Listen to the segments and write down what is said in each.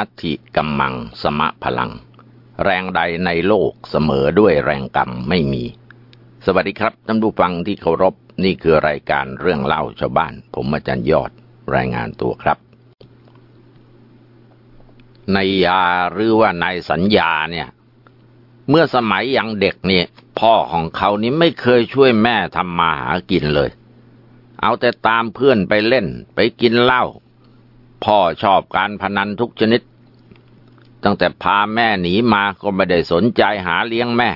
นัตถิกัมมังสมะพลัง แรงใดในโลกเสมอด้วยแรงกรรมไม่มี สวัสดีครับท่านผู้ฟังที่เคารพนี่คือรายการเรื่องเล่าชาวบ้าน ผมอาจารย์ยอดรายงานตัวครับนายาหรือว่านายสัญญาเนี่ย เมื่อสมัยยังเด็กเนี่ยพ่อของเขานี่ไม่เคยช่วยแม่ทำมาหากินเลย เอาแต่ตามเพื่อนไปเล่นไปกินเหล้าพ่อชอบการพนันทุกชนิด ตั้งแต่พาแม่หนีมาก็ไม่ได้สนใจหาเลี้ยงแม่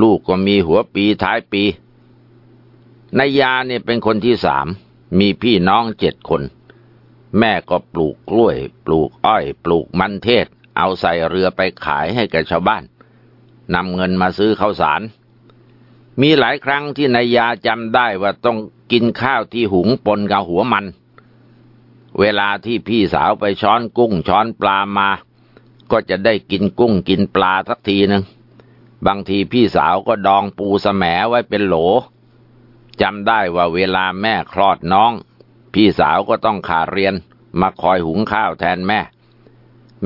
ลูกก็มีหัวปีท้ายปีนายาเนี่ยเป็นคนที่สามมีพี่น้องเจ็ดคน แม่ก็ปลูกกล้วย ปลูกอ้อย ปลูกมันเทศ เอาใส่เรือไปขายให้กับชาวบ้านนำเงินมาซื้อข้าวสาร มีหลายครั้งที่นายยาจำได้ว่าต้องกินข้าวที่หุงปนกับหัวมัน เวลาที่พี่สาวไปช้อนกุ้งช้อนปลามา ก็จะได้กินกุ้งกินปลาสักทีหนึ่งบางทีพี่สาวก็ดองปูสแสมไว้เป็นโหลจำได้ว่าเวลาแม่คลอดน้อง พี่สาวก็ต้องขาเรียนมาคอยหุงข้าวแทนแม่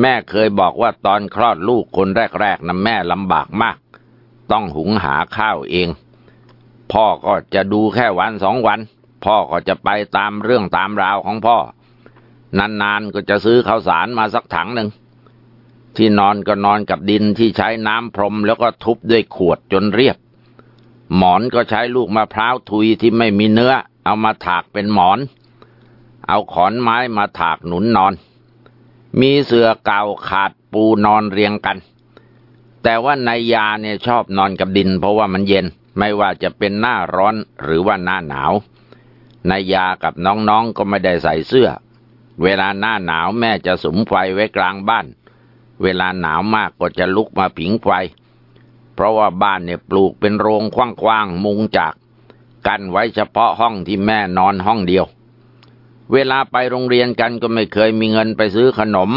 แม่เคยบอกว่าตอนคลอดลูกคนแรกๆนะแม่ลำบากมาก ต้องหุงหาข้าวเอง พ่อก็จะดูแค่วันสองวัน พ่อก็จะไปตามเรื่องตามราวของพ่อ นานๆก็จะซื้อข้าวสารมาสักถังหนึ่ง ที่นอนก็นอนกับดินที่ใช้น้ำพรมแล้วก็ทุบด้วยขวดจนเรียบ หมอนก็ใช้ลูกมะพร้าวทุยที่ไม่มีเนื้อ เอามาถากเป็นหมอน เอาขอนไม้มาถากหนุนนอน มีเสื่อเก่าขาดปูนอนเรียงกัน แต่ว่านายยาเนี่ยชอบนอนกับดิน เพราะว่ามันเย็นไม่ว่าจะเป็นหน้าร้อนหรือว่าหน้าหนาวนายยากับน้องๆก็ไม่ได้ใส่เสื้อ เวลาหน้าหนาวแม่จะสุมไฟไว้กลางบ้าน เวลาหนาวมากก็จะลุกมาผิงไฟ เพราะว่าบ้านเนี่ยปลูกเป็นโรงกว้างๆมุงจาก กันไว้เฉพาะห้องที่แม่นอนห้องเดียว เวลาไปโรงเรียนกันก็ไม่เคยมีเงินไปซื้อขนม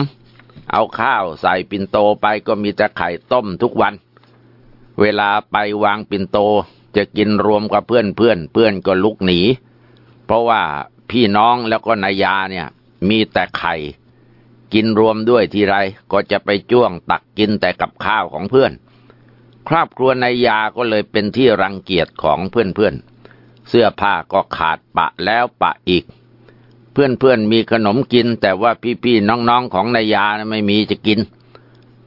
เอาข้าวใส่ปิ่นโตไปก็มีแต่ไข่ต้มทุกวัน เวลาไปวางปิ่นโตจะกินรวมกับเพื่อนเพื่อนเพื่อนก็ลุกหนี เพราะว่าพี่น้องแล้วก็นายาเนี่ย มีแต่ไข่ กินรวมด้วยทีไรก็จะไปจ้วงตักกินแต่กับข้าวของเพื่อน ครอบครัวนายยาก็เลยเป็นที่รังเกียจของเพื่อนๆเสื้อผ้าก็ขาดปะแล้วปะอีก เพื่อนๆมีขนมกินแต่ว่าพี่ๆน้องๆของนายยาไม่มีจะกิน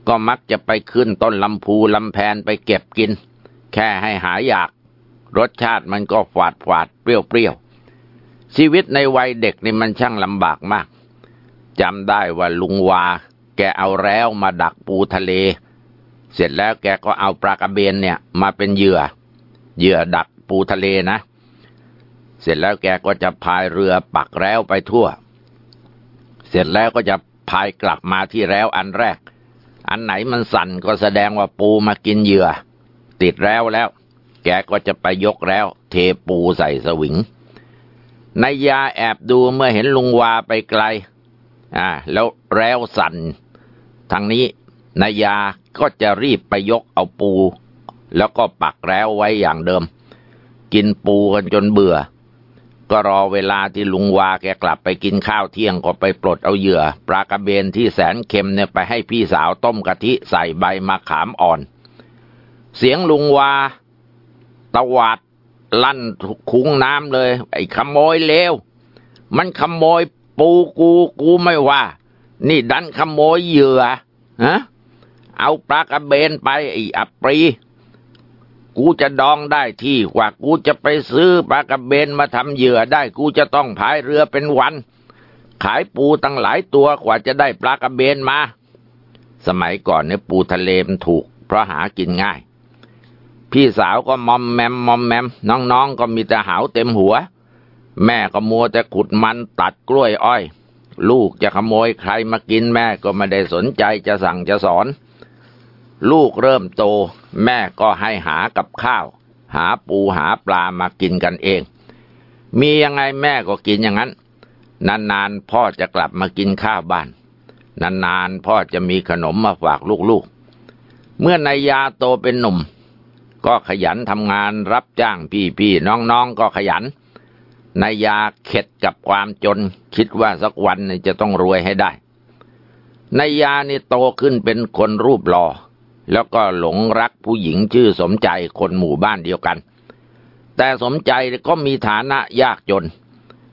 ก็มักจะไปขึ้นต้นลำพูลำแพนไปเก็บกิน แค่ให้หายอยาก รสชาติมันก็ฝาดฝาดเปรี้ยวชีวิตในวัยเด็กนี่มันช่างลำบากมาก จำได้ว่าลุงวา แกเอาแล้วมาดักปูทะเล เสร็จแล้วแกก็เอาปลากระเบนเนี่ย มาเป็นเหยื่อ เหยื่อดักปูทะเลนะ เสร็จแล้วแกก็จะพายเรือปักแล้วไปทั่ว เสร็จแล้วก็จะพายกลับมาที่แล้วอันแรก อันไหนมันสั่นก็แสดงว่าปูมากินเหยื่อ ติดแล้วแล้ว แกก็จะไปยกแล้ว เทปูใส่สวิงนายยาแอบดูเมื่อเห็นลุงวาไปไกล อ่าแล้วแล้วสันทางนี้นายยาก็จะรีบไปยกเอาปู แล้วก็ปักแล้วไว้อย่างเดิม กินปูกันจนเบื่อ ก็รอเวลาที่ลุงวาแกกลับไปกินข้าวเที่ยงก็ไปปลดเอาเหยื่อ ปลากระเบนที่แสนเค็มเนี่ยไปให้พี่สาวต้มกะทิใส่ใบมะขามอ่อน เสียงลุงวาตวาดลั่นคุ้งน้ำเลย ไอ้ขโมยเลวมันขโมย ปูกูกูไม่ว่า นี่ดันขโมยเหยื่อฮะเอาปลากระเบนไปไอ้อัปรี กูจะดองได้ที่กว่ากูจะไปซื้อปลากระเบนมาทำเหยื่อได้ กูจะต้องพายเรือเป็นวัน ขายปูตั้งหลายตัวกว่าจะได้ปลากระเบนมา สมัยก่อนเนี่ยปูทะเลมันถูก เพราะหากินง่าย พี่สาวก็มอมแมมมอมแมม น้องๆก็มีแต่หาวเต็มหัว แม่ก็มัวแต่ขุดมันตัดกล้วยอ้อย ลูกจะขโมยใครมากินแม่ก็ไม่ได้สนใจจะสั่งจะสอน ลูกเริ่มโต แม่ก็ให้หากับข้าว หาปูหาปลามากินกันเอง มียังไงแม่ก็กินอย่างนั้น นานๆพ่อจะกลับมากินข้าวบ้าน นานๆพ่อจะมีขนมมาฝากลูกๆ เมื่อนายยาโตเป็นหนุ่ม ก็ขยันทำงานรับจ้างพี่ๆน้องๆก็ขยัน นายยาเข็ดกับความจน คิดว่าสักวันจะต้องรวยให้ได้นายยานี่โตขึ้นเป็นคนรูปหล่อแล้วก็หลงรักผู้หญิงชื่อสมใจคนหมู่บ้านเดียวกัน แต่สมใจก็มีฐานะยากจน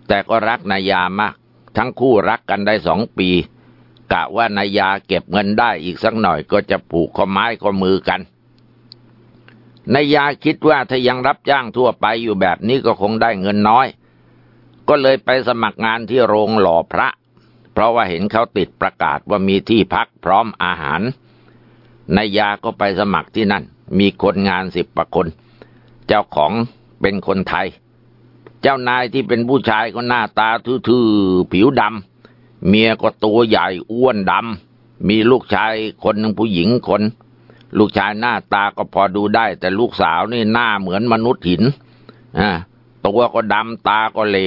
แต่ก็รักนายามาก ทั้งคู่รักกันได้สองปี กะว่านายาเก็บเงินได้อีกสักหน่อยก็จะผูกข้อไม้ข้อมือกันนายาคิดว่าถ้ายังรับจ้างทั่วไปอยู่แบบนี้ก็คงได้เงินน้อย ก็เลยไปสมัครงานที่โรงหล่อพระ เพราะว่าเห็นเขาติดประกาศว่ามีที่พักพร้อมอาหารนายยาก็ไปสมัครที่นั่น มีคนงานสิบประคน เจ้าของเป็นคนไทย เจ้านายที่เป็นผู้ชายก็หน้าตาทื่อๆผิวดำเมียก็ตัวใหญ่อ้วนดำมีลูกชายคนหนึ่งผู้หญิงคน ลูกชายหน้าตาก็พอดูได้ แต่ลูกสาวนี่หน้าเหมือนมนุษย์หินอ่าตัวก็ดำตาก็เล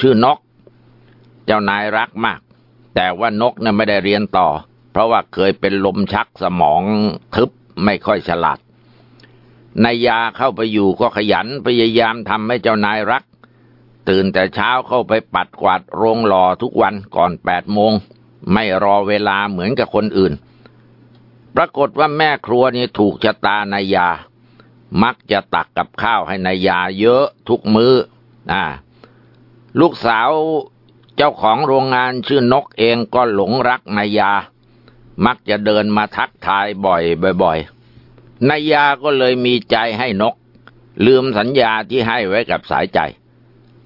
ชื่อนก เจ้านายรักมาก แต่ว่านกเนี่ยไม่ได้เรียนต่อ เพราะว่าเคยเป็นลมชักสมองทึบไม่ค่อยฉลาดนายยาเข้าไปอยู่ก็ขยันพยายามทำให้เจ้านายรัก ตื่นแต่เช้าเข้าไปปัดกวาดโรงหล่อทุกวันก่อนแปดโมง ไม่รอเวลาเหมือนกับคนอื่น ปรากฏว่าแม่ครัวนี่ถูกชะตานายยา มักจะตักกับข้าวให้นายยาเยอะทุกมือ้ออ่า ลูกสาวเจ้าของโรงงานชื่อนกเองก็หลงรักนายา มักจะเดินมาทักทายบ่อยบ่อยๆนายาก็เลยมีใจให้นก ลืมสัญญาที่ให้ไว้กับสายใจ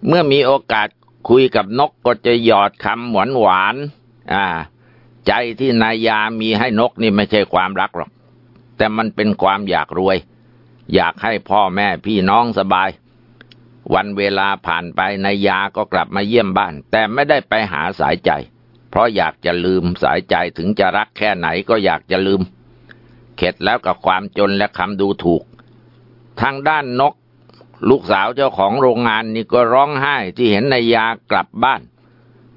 เมื่อมีโอกาสคุยกับนกก็จะหยอดคำหวานหวานอ่า ใจที่นายามีให้นกนี่ไม่ใช่ความรักหรอก แต่มันเป็นความอยากรวย อยากให้พ่อแม่พี่น้องสบาย วันเวลาผ่านไปนายยาก็กลับมาเยี่ยมบ้าน แต่ไม่ได้ไปหาสายใจ เพราะอยากจะลืมสายใจถึงจะรักแค่ไหนก็อยากจะลืม เข็ดแล้วกับความจนและคำดูถูก ทางด้านนก ลูกสาวเจ้าของโรงงานนี่ก็ร้องไห้ที่เห็นนายยากลับบ้าน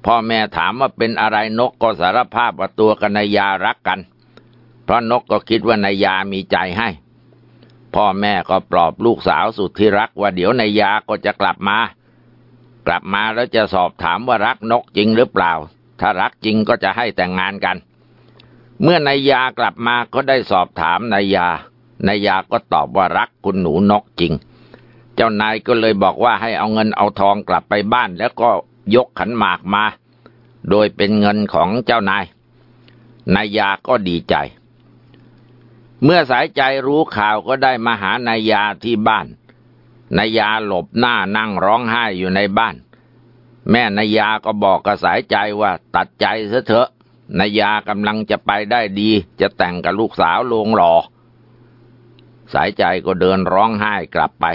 พ่อแม่ถามว่าเป็นอะไรนกก็สารภาพว่าตัวกับนายยารักกัน เพราะนกก็คิดว่านายยามีใจให้ พ่อแม่ก็ปลอบลูกสาวสุดที่รักว่าเดี๋ยวนายยาก็จะกลับมา กลับมาแล้วจะสอบถามว่ารักนกจริงหรือเปล่า ถ้ารักจริงก็จะให้แต่งงานกัน เมื่อนายยากลับมาก็ได้สอบถามนายยานายยาก็ตอบว่ารักคุณหนูนกจริง เจ้านายก็เลยบอกว่าให้เอาเงินเอาทองกลับไปบ้านแล้วก็ยกขันหมากมา โดยเป็นเงินของเจ้านายนายยาก็ดีใจ เมื่อสายใจรู้ข่าวก็ได้มาหานายาที่บ้าน นายาหลบหน้านั่งร้องไห้อยู่ในบ้าน แม่นายาก็บอกกระสายใจว่าตัดใจซะเถอะนายากำลังจะไปได้ดี จะแต่งกับลูกสาวลงหล่อสายใจก็เดินร้องไห้กลับไป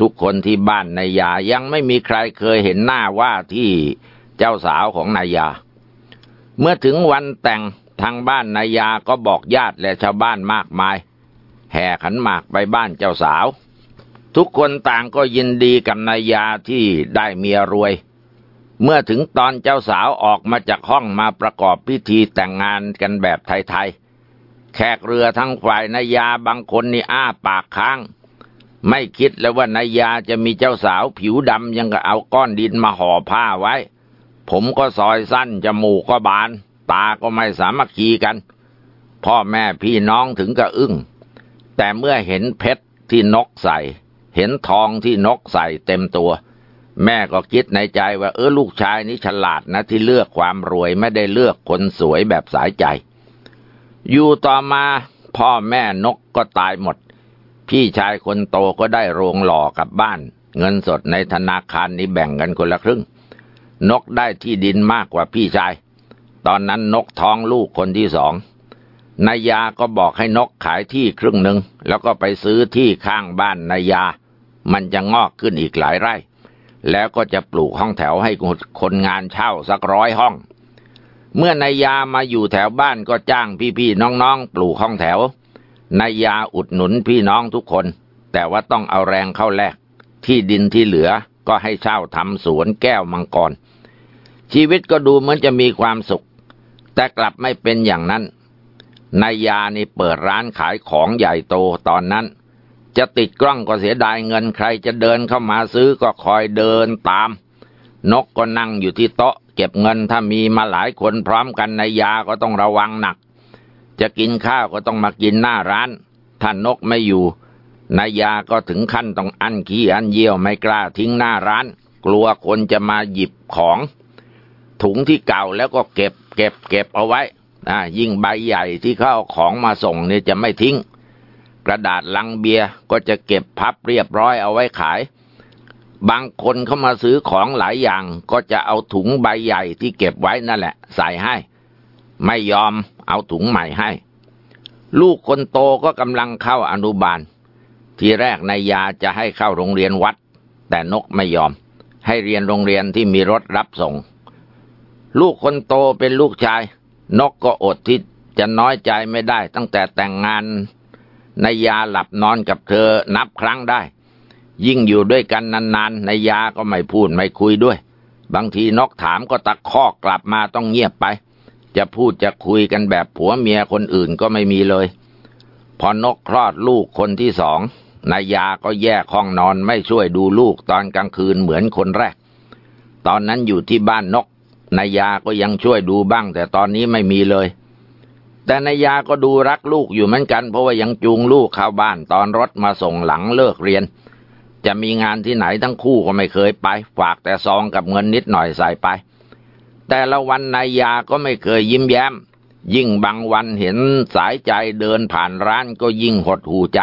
ทุกคนที่บ้านนายายังไม่มีใครเคยเห็นหน้าว่าที่เจ้าสาวของนายา เมื่อถึงวันแต่ง ทางบ้านนายาก็บอกญาติและชาวบ้านมากมาย แห่ขันหมากไปบ้านเจ้าสาว ทุกคนต่างก็ยินดีกับนายาที่ได้เมียรวย เมื่อถึงตอนเจ้าสาวออกมาจากห้องมาประกอบพิธีแต่งงานกันแบบไทยๆ แขกเรือทั้งฝ่ายนายาบางคนนี่อ้าปากค้าง ไม่คิดเลยว่านายาจะมีเจ้าสาวผิวดำยังก็เอาก้อนดินมาห่อผ้าไว้ ผมก็ซอยสั้นจมูกก็บาน ตาก็ไม่สามัคคีกัน พ่อแม่พี่น้องถึงกับอึ้ง แต่เมื่อเห็นเพชรที่นกใส่ เห็นทองที่นกใส่เต็มตัว แม่ก็คิดในใจว่าเออลูกชายนี้ฉลาดนะที่เลือกความรวยไม่ได้เลือกคนสวยแบบสายใจ อยู่ต่อมาพ่อแม่นกก็ตายหมด พี่ชายคนโตก็ได้โรงหล่อกับบ้าน เงินสดในธนาคารนี้แบ่งกันคนละครึ่ง นกได้ที่ดินมากกว่าพี่ชาย ตอนนั้นนกท้องลูกคนที่สองนายาก็บอกให้นกขายที่ครึ่งหนึ่งแล้วก็ไปซื้อที่ข้างบ้านนายา มันจะงอกขึ้นอีกหลายไร่ แล้วก็จะปลูกห้องแถวให้คนงานเช่าสักร้อยห้อง เมื่อนายามาอยู่แถวบ้านก็จ้างพี่ๆน้องๆปลูกห้องแถวนายาอุดหนุนพี่น้องทุกคน แต่ว่าต้องเอาแรงเข้าแลกที่ดินที่เหลือก็ให้เช่าทำสวนแก้วมังกรชีวิตก็ดูเหมือนจะมีความสุข แต่กลับไม่เป็นอย่างนั้นนายยานี่เปิดร้านขายของใหญ่โตตอนนั้น จะติดกล้องก็เสียดายเงินใครจะเดินเข้ามาซื้อก็คอยเดินตาม นกก็นั่งอยู่ที่โต๊ะ เก็บเงินถ้ามีมาหลายคนพร้อมกันนายยาก็ต้องระวังหนัก จะกินข้าวก็ต้องมากินหน้าร้าน ถ้านกไม่อยู่นายยาก็ถึงขั้นต้องอั้นขี้อั้นเยี่ยวไม่กล้าทิ้งหน้าร้าน กลัวคนจะมาหยิบของ ถุงที่เก่าแล้วก็เก็บ เก็บ เก็บเอาไว้อ่ายิ่งใบใหญ่ที่เขาเอาของมาส่งเนี่ยจะไม่ทิ้ง กระดาษลังเบียร์ก็จะเก็บพับเรียบร้อยเอาไว้ขาย บางคนเข้ามาซื้อของหลายอย่างก็จะเอาถุงใบใหญ่ที่เก็บไว้นั่นแหละ ใส่ให้ ไม่ยอมเอาถุงใหม่ให้ ลูกคนโตก็กำลังเข้าอนุบาล ทีแรกนายยาจะให้เข้าโรงเรียนวัด แต่นกไม่ยอม ให้เรียนโรงเรียนที่มีรถรับส่ง ลูกคนโตเป็นลูกชาย นกก็อดที่จะน้อยใจไม่ได้ ตั้งแต่แต่งงานนายาหลับนอนกับเธอนับครั้งได้ ยิ่งอยู่ด้วยกันนานๆนายาก็ไม่พูดไม่คุยด้วย บางทีนกถามก็ตะคอกกลับมาต้องเงียบไป จะพูดจะคุยกันแบบผัวเมียคนอื่นก็ไม่มีเลย พอนกคลอดลูกคนที่สองนายาก็แยกห้องนอนไม่ช่วยดูลูกตอนกลางคืนเหมือนคนแรก ตอนนั้นอยู่ที่บ้านนก นายาก็ยังช่วยดูบ้าง แต่ตอนนี้ไม่มีเลย แต่นายาก็ดูรักลูกอยู่เหมือนกัน เพราะว่ายังจูงลูกเข้าบ้านตอนรถมาส่งหลังเลิกเรียน จะมีงานที่ไหนทั้งคู่ก็ไม่เคยไป ฝากแต่ซองกับเงินนิดหน่อยใส่ไป แต่ละวันนายาก็ไม่เคยยิ้มแย้ม ยิ่งบางวันเห็นสายใจเดินผ่านร้านก็ยิ่งหดหูใจ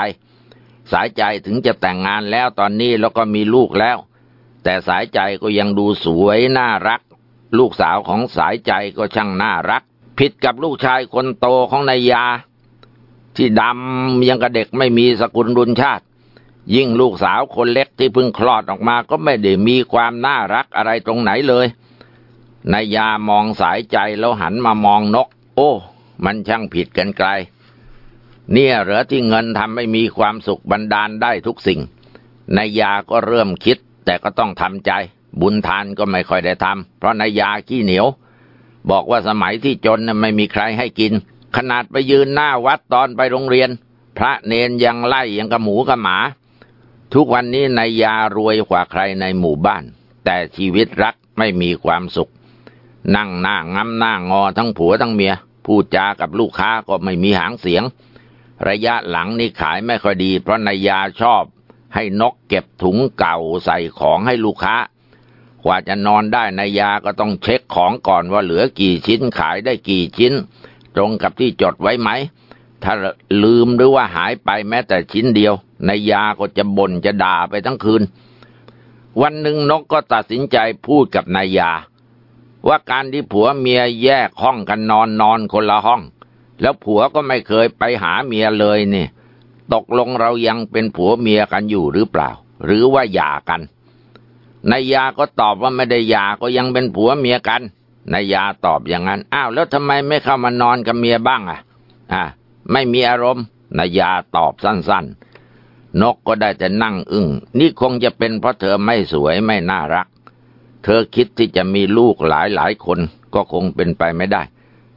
สายใจถึงจะแต่งงานแล้วตอนนี้แล้วก็มีลูกแล้วแต่สายใจก็ยังดูสวยน่ารัก ลูกสาวของสายใจก็ช่างน่ารัก ผิดกับลูกชายคนโตของนายยา ที่ดำยังกับเด็กไม่มีสกุลรุนชาติ ยิ่งลูกสาวคนเล็กที่เพิ่งคลอดออกมาก็ไม่ได้มีความน่ารักอะไรตรงไหนเลยนายยามองสายใจแล้วหันมามองนก โอ้ มันช่างผิดกันไกล เนี่ยเหรอที่เงินทำให้มีความสุขบันดาลได้ทุกสิ่งนายยาก็เริ่มคิดแต่ก็ต้องทำใจ บุญทานก็ไม่ค่อยได้ทำเพราะนายาขี้เหนียว บอกว่าสมัยที่จนไม่มีใครให้กิน ขนาดไปยืนหน้าวัดตอนไปโรงเรียน พระเนนยังไล่ยังกับหมูกับหมา ทุกวันนี้นายยารวยกว่าใครในหมู่บ้าน แต่ชีวิตรักไม่มีความสุข นั่งหน้างำหน้างอทั้งผัวทั้งเมียพูดจากับลูกค้าก็ไม่มีหางเสียง ระยะหลังนี่ขายไม่ค่อยดี เพราะนายยาชอบให้นกเก็บถุงเก่าใส่ของให้ลูกค้า กว่าจะนอนได้นายาก็ต้องเช็คของก่อนว่าเหลือกี่ชิ้นขายได้กี่ชิ้น ตรงกับที่จดไว้ไหม ถ้าลืมหรือว่าหายไปแม้แต่ชิ้นเดียวนายาก็จะบ่นจะด่าไปทั้งคืน วันหนึ่งนกก็ตัดสินใจพูดกับนายยาว่าการที่ผัวเมียแยกห้องกันนอนนอนคนละห้อง แล้วผัวก็ไม่เคยไปหาเมียเลยนี่ตกลงเรายังเป็นผัวเมียกันอยู่หรือเปล่า หรือว่าหย่ากัน นายยาก็ตอบว่าไม่ได้หย่าก็ยังเป็นผัวเมียกันนายยาตอบอย่างนั้น อ้าวแล้วทำไมไม่เข้ามานอนกับเมียบ้างอะ อ่า ไม่มีอารมณ์นายาตอบสั้นๆ นกก็ได้แต่นั่งอึง้งนี่คงจะเป็นเพราะเธอไม่สวยไม่น่ารัก เธอคิดที่จะมีลูกหลายหลายคนก็คงเป็นไปไม่ได้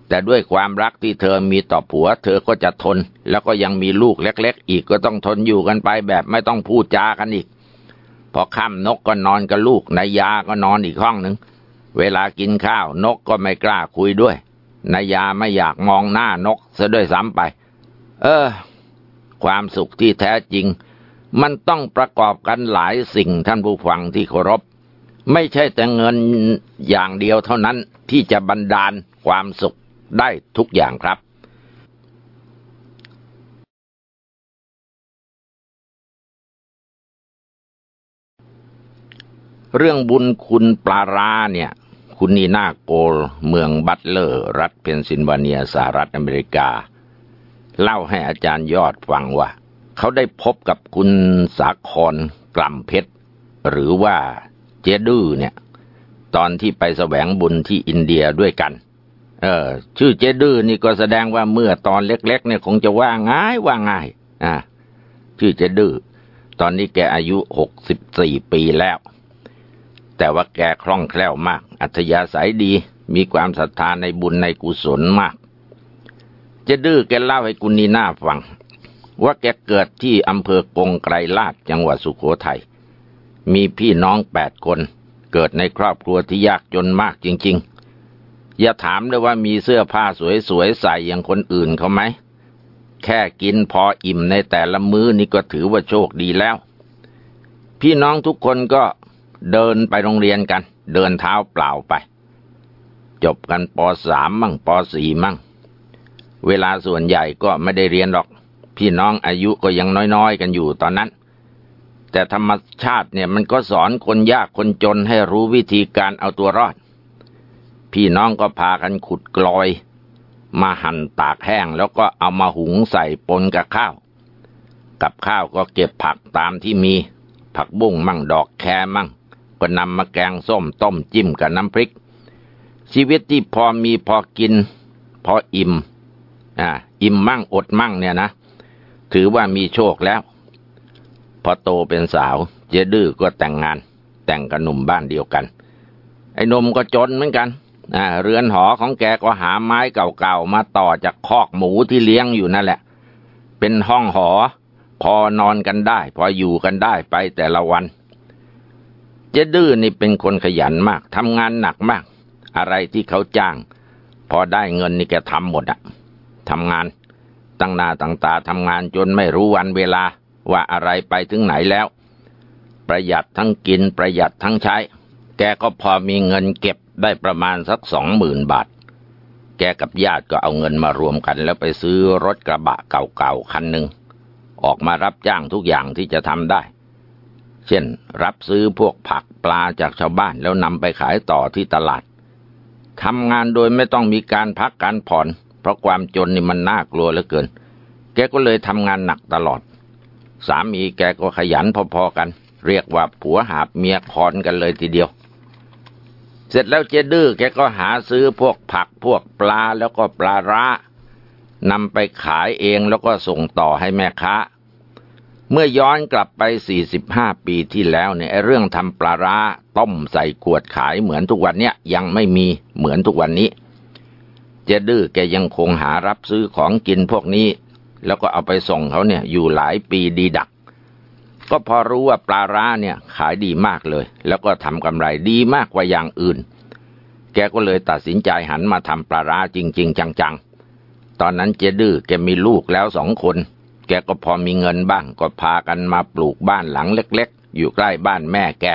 แต่ด้วยความรักที่เธอมีต่อผัว เธอก็จะทน แล้วก็ยังมีลูกเล็ก ๆ อีกก็ต้องทนอยู่กันไปแบบไม่ต้องพูดจากันอีก พอค่ำนกก็นอนกับลูกนายยาก็นอนอีกห้องหนึ่งเวลากินข้าวนกก็ไม่กล้าคุยด้วยนายยาไม่อยากมองหน้านกซะด้วยซ้ำไป เออ ความสุขที่แท้จริง มันต้องประกอบกันหลายสิ่งท่านผู้ฟังที่เคารพ ไม่ใช่แต่เงินอย่างเดียวเท่านั้นที่จะบันดาลความสุขได้ทุกอย่างครับ เรื่องบุญคุณปลาราเนี่ย คุณนีนาโกล เมืองบัตเลอร์ รัฐเพนซิลเวเนียสหรัฐอเมริกา เล่าให้อาจารย์ยอดฟังว่า เขาได้พบกับคุณสาครกล่ำเพชร หรือว่าเจดื้อเนี่ย ตอนที่ไปแสวงบุญที่อินเดียด้วยกัน เออ ชื่อเจดื้อนี่ก็แสดงว่าเมื่อตอนเล็ก ๆ เนี่ยคงจะว่าง่ายว่าง่ายอ่าชื่อเจดื้อตอนนี้แกอายุหกสิบสี่ปีแล้ว แต่ว่าแกคล่องแคล่วมาก อัธยาศัยดี มีความศรัทธาในบุญในกุศลมากเจดื้อแกเล่าให้กุนีน่าฟัง ว่าแกเกิดที่อำเภอกงไกรลาดจังหวัดสุโขทัย มีพี่น้องแปดคน เกิดในครอบครัวที่ยากจนมากจริง ๆ อย่าถามเลยว่ามีเสื้อผ้าสวยๆใส่อย่างคนอื่นเขาไหม แค่กินพออิ่มในแต่ละมื้อนี่ก็ถือว่าโชคดีแล้ว พี่น้องทุกคนก็ เดินไปโรงเรียนกัน เดินเท้าเปล่าไป จบกันปสามมั่งปสี่มั่ง เวลาส่วนใหญ่ก็ไม่ได้เรียนหรอก พี่น้องอายุก็ยังน้อยๆกันอยู่ตอนนั้น แต่ธรรมชาติเนี่ยมันก็สอนคนยากคนจนให้รู้วิธีการเอาตัวรอด พี่น้องก็พากันขุดกลอย มาหั่นตากแห้งแล้วก็เอามาหุงใส่ปนกับข้าว กับข้าวก็เก็บผักตามที่มีผักบุ้งมั่งดอกแคมั่ง ก็นำมาแกงส้มต้มจิ้มกับน้ำพริก ชีวิตที่พอมีพอกิน พออิ่มอ่าอิ่มมั่งอดมั่งเนี่ยนะ ถือว่ามีโชคแล้ว พอโตเป็นสาว เจดื้อก็แต่งงาน แต่งกับหนุ่มบ้านเดียวกัน ไอ้นมก็จนเหมือนกันอ่าเรือนหอของแกก็หาไม้เก่าๆมาต่อจากคอกหมูที่เลี้ยงอยู่นั่นแหละ เป็นห้องหอ พอนอนกันได้ พออยู่กันได้ไปแต่ละวัน จดื้อนี่เป็นคนขยันมากทำงานหนักมาก อะไรที่เขาจ้าง พอได้เงินนี่แกทำหมดอะทำงาน ตั้งหน้าตั้งตาทำงานจนไม่รู้วันเวลาว่าอะไรไปถึงไหนแล้ว ประหยัดทั้งกินประหยัดทั้งใช้ แกก็พอมีเงินเก็บได้ประมาณสักสองหมื่นบาท แกกับญาติก็เอาเงินมารวมกันแล้วไปซื้อรถกระบะเก่าๆคันหนึ่งออกมารับจ้างทุกอย่างที่จะทำได้ เช่น รับซื้อพวกผักปลาจากชาวบ้านแล้วนำไปขายต่อที่ตลาดทำงานโดยไม่ต้องมีการพักการผ่อน เพราะความจนนี่มันน่ากลัวเหลือเกิน แกก็เลยทำงานหนักตลอด สามีแกก็ขยันพอๆกัน เรียกว่าผัวหาบเมียคอนกันเลยทีเดียว เสร็จแล้วเจดื้อแกก็หาซื้อพวกผักพวกปลาแล้วก็ปลาร้านำไปขายเองแล้วก็ส่งต่อให้แม่ค้า เมื่อย้อนกลับไป 45 ปีที่แล้วเนี่ยเรื่องทำปลาร้าต้มใส่ขวดขายเหมือนทุกวันเนี้ยยังไม่มีเหมือนทุกวันนี้ เจดื้อแกยังคงหารับซื้อของกินพวกนี้ แล้วก็เอาไปส่งเขาเนี่ยอยู่หลายปีดีดัก ก็พอรู้ว่าปลาร้าเนี่ยขายดีมากเลย แล้วก็ทำกำไรดีมากกว่าอย่างอื่น แกก็เลยตัดสินใจหันมาทำปลาร้าจริง ๆ จังๆ ตอนนั้นเจดื้อแกมีลูกแล้วสองคน แกก็พอมีเงินบ้าง ก็พากันมาปลูกบ้านหลังเล็ก ๆ อยู่ใกล้บ้านแม่แก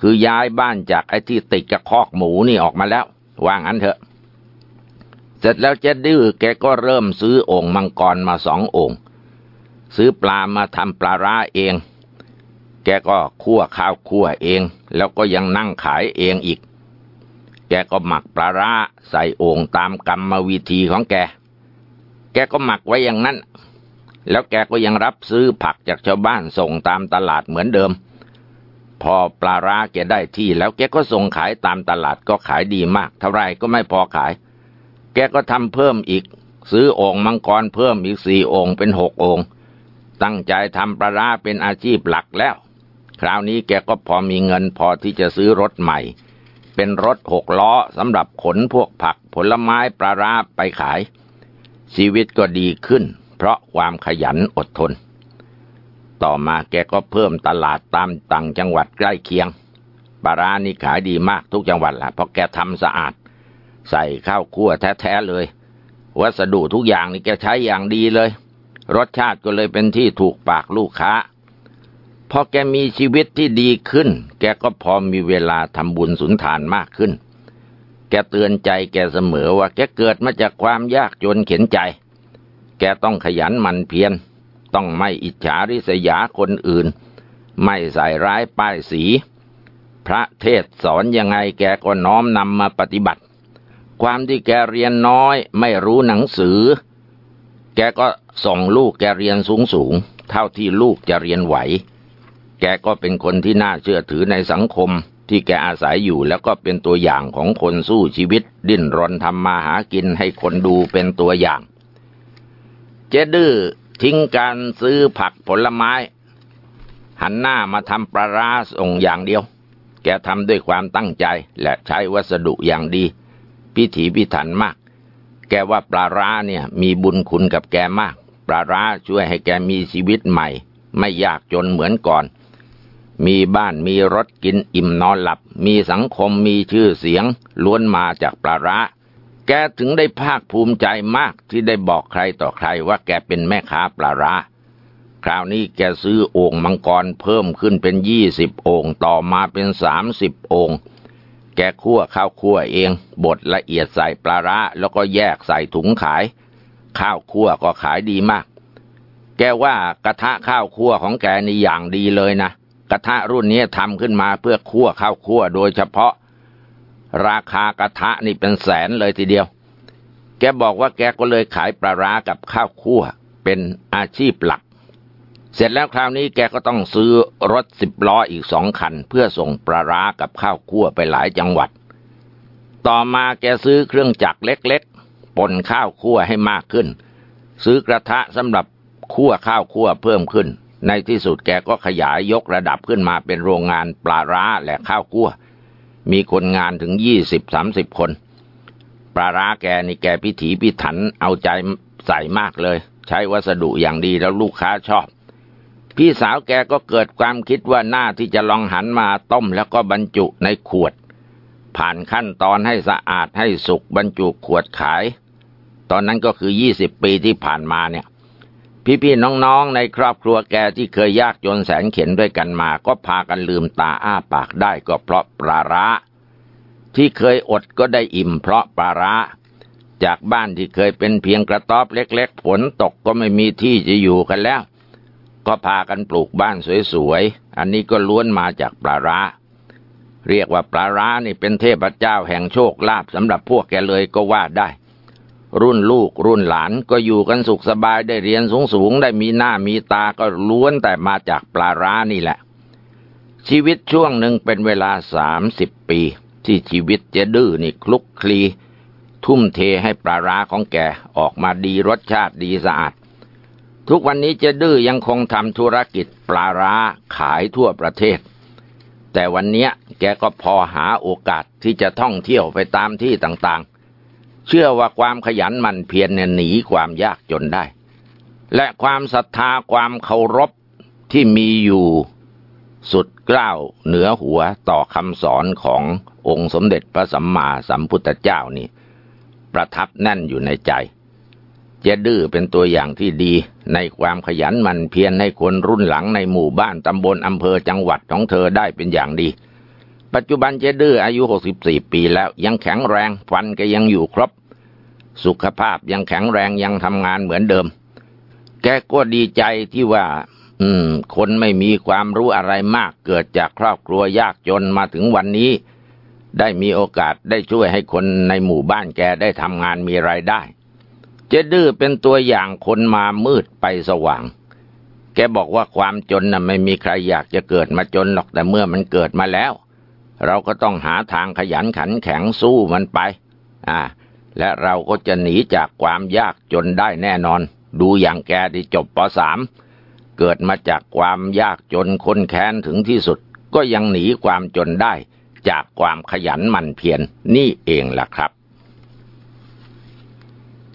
คือย้ายบ้านจากไอ้ที่ติดกับคอกหมูนี่ออกมาแล้ว ว่างอันเถอะ เสร็จแล้วเจดื้อแกก็เริ่มซื้อโอ่งมังกรมาสองโอ่งซื้อปลามาทำปลาร้าเอง แกก็คั่วข้าวคั่วเอง แล้วก็ยังนั่งขายเองอีก แกก็หมักปลาร้าใส่โอ่งตามกรรมวิธีของแก แกก็หมักไว้อย่างนั้น แล้วแกก็ยังรับซื้อผักจากชาวบ้านส่งตามตลาดเหมือนเดิม พอปลาร้าแกได้ที่แล้วแกก็ส่งขายตามตลาดก็ขายดีมาก เท่าไรก็ไม่พอขาย แกก็ทำเพิ่มอีก ซื้อโอ่งมังกรเพิ่มอีกสี่โอ่งเป็นหกโอ่งตั้งใจทำปลาร้าเป็นอาชีพหลักแล้ว คราวนี้แกก็พอมีเงินพอที่จะซื้อรถใหม่ เป็นรถหกล้อสำหรับขนพวกผักผลไม้ปลาร้าไปขาย ชีวิตก็ดีขึ้น เพราะความขยันอดทน ต่อมาแกก็เพิ่มตลาดตามต่างจังหวัดใกล้เคียงปลาร้านี่ขายดีมากทุกจังหวัดแหละเพราะแกทำสะอาด ใส่ข้าวคั่วแท้ๆเลย วัสดุทุกอย่างนี่แกใช้อย่างดีเลย รสชาติก็เลยเป็นที่ถูกปากลูกค้าพอแกมีชีวิตที่ดีขึ้น แกก็พอมีเวลาทำบุญสุนทานมากขึ้น แกเตือนใจแกเสมอว่าแกเกิดมาจากความยากจนเข็นใจ แกต้องขยันหมั่นเพียร ต้องไม่อิจฉาริษยาคนอื่น ไม่ใส่ร้ายป้ายสี พระเทศสอนยังไงแกก็น้อมนำมาปฏิบัติ ความที่แกเรียนน้อยไม่รู้หนังสือ แกก็ส่งลูกแกเรียนสูงสูงๆเท่าที่ลูกจะเรียนไหว แกก็เป็นคนที่น่าเชื่อถือในสังคมที่แกอาศัยอยู่แล้วก็เป็นตัวอย่างของคนสู้ชีวิต ดิ้นรนทำมาหากินให้คนดูเป็นตัวอย่าง เจดื้อทิ้งการซื้อผักผลไม้ หันหน้ามาทำปลาร้าส่งอย่างเดียว แกทำด้วยความตั้งใจและใช้วัสดุอย่างดี พิถีพิถันมาก แกว่าปลาร้าเนี่ยมีบุญคุณกับแกมาก ปลาร้าช่วยให้แกมีชีวิตใหม่ ไม่ยากจนเหมือนก่อน มีบ้านมีรถกินอิ่มนอนหลับ มีสังคมมีชื่อเสียงล้วนมาจากปลาร้า แกถึงได้ภาคภูมิใจมากที่ได้บอกใครต่อใครว่าแกเป็นแม่ค้าปลาร้าคราวนี้แกซื้อโอ่งมังกรเพิ่มขึ้นเป็นยี่สิบโอ่งต่อมาเป็นสามสิบโอ่งแกคั่วข้าวคั่วเองบดละเอียดใส่ปลาร้าแล้วก็แยกใส่ถุงขาย ข้าวคั่วก็ขายดีมาก แกว่ากระทะข้าวคั่วของแกนี่อย่างดีเลยนะกระทะรุ่นนี้ทำขึ้นมาเพื่อคั่วข้าวคั่วโดยเฉพาะ ราคากระทะนี่เป็นแสนเลยทีเดียว แกบอกว่าแกก็เลยขายปลาร้ากับข้าวคั่วเป็นอาชีพหลัก เสร็จแล้วคราวนี้แกก็ต้องซื้อรถสิบล้ออีกสองคัน เพื่อส่งปลาร้ากับข้าวคั่วไปหลายจังหวัด ต่อมาแกซื้อเครื่องจักรเล็กๆปนข้าวคั่วให้มากขึ้น ซื้อกระทะสำหรับคั่วข้าวคั่วเพิ่มขึ้น ในที่สุดแกก็ขยายยกระดับขึ้นมาเป็นโรงงานปลาร้าและข้าวคั่ว มีคนงานถึงยี่สิบสามสิบคน ปลาร้าแกนี่แกพิถีพิถันเอาใจใส่มากเลย ใช้วัสดุอย่างดีแล้วลูกค้าชอบ พี่สาวแกก็เกิดความคิดว่าหน้าที่จะลองหันมาต้มแล้วก็บรรจุในขวด ผ่านขั้นตอนให้สะอาดให้สุกบรรจุขวดขาย ตอนนั้นก็คือยี่สิบปีที่ผ่านมาเนี่ย พี่ๆน้องๆในครอบครัวแกที่เคยยากจนแสนเข็นด้วยกันมา ก็พากันลืมตาอ้าปากได้ก็เพราะปลาร้าที่เคยอดก็ได้อิ่มเพราะปลาร้าจากบ้านที่เคยเป็นเพียงกระต๊อบเล็กๆฝนตกก็ไม่มีที่จะอยู่กันแล้ว ก็พากันปลูกบ้านสวยๆ อันนี้ก็ล้วนมาจากปลาร้า เรียกว่าปลาร้านี่เป็นเทพเจ้าแห่งโชคลาภสำหรับพวกแกเลยก็ว่าได้ รุ่นลูกรุ่นหลานก็อยู่กันสุขสบายได้เรียนสูงสูงได้มีหน้ามีตาก็ล้วนแต่มาจากปลาร้านี่แหละ ชีวิตช่วงหนึ่งเป็นเวลาสามสิบปี ที่ชีวิตเจดื้อนี่คลุกคลี ทุ่มเทให้ปลาร้าของแกออกมาดีรสชาติดีสะอาด ทุกวันนี้เจดื้อยังคงทำธุรกิจปลาร้าขายทั่วประเทศ แต่วันนี้แกก็พอหาโอกาสที่จะท่องเที่ยวไปตามที่ต่าง เชื่อว่าความขยันหมั่นเพียรเนี่ยหนีความยากจนได้ และความศรัทธาความเคารพที่มีอยู่สุดกล้าวเหนือหัวต่อคำสอนขององค์สมเด็จพระสัมมาสัมพุทธเจ้านี่ ประทับแน่นอยู่ในใจเจดื้อเป็นตัวอย่างที่ดีในความขยันมันเพียรให้คนรุ่นหลังในหมู่บ้านตำบลอำเภอจังหวัดของเธอได้เป็นอย่างดี ปัจจุบันเจดื้ออายุ64ปีแล้วยังแข็งแรงฟันก็ยังอยู่ครบ สุขภาพยังแข็งแรงยังทำงานเหมือนเดิม แกก็ดีใจที่ว่า อืม คนไม่มีความรู้อะไรมาก เกิดจากครอบครัวยากจนมาถึงวันนี้ ได้มีโอกาสได้ช่วยให้คนในหมู่บ้านแกได้ทำงานมีไรายได้ เจดื้อเป็นตัวอย่างคนมามืดไปสว่างแกบอกว่าความจนน่ะไม่มีใครอยากจะเกิดมาจนหรอกแต่เมื่อมันเกิดมาแล้ว เราก็ต้องหาทางขยันขันแข็งสู้มันไป อ่า และเราก็จะหนีจากความยากจนได้แน่นอน ดูอย่างแกที่จบปสามเกิดมาจากความยากจนคนแค้นถึงที่สุด ก็ยังหนีความจนได้ จากความขยันหมั่นเพียรนนี่เองล่ะครับ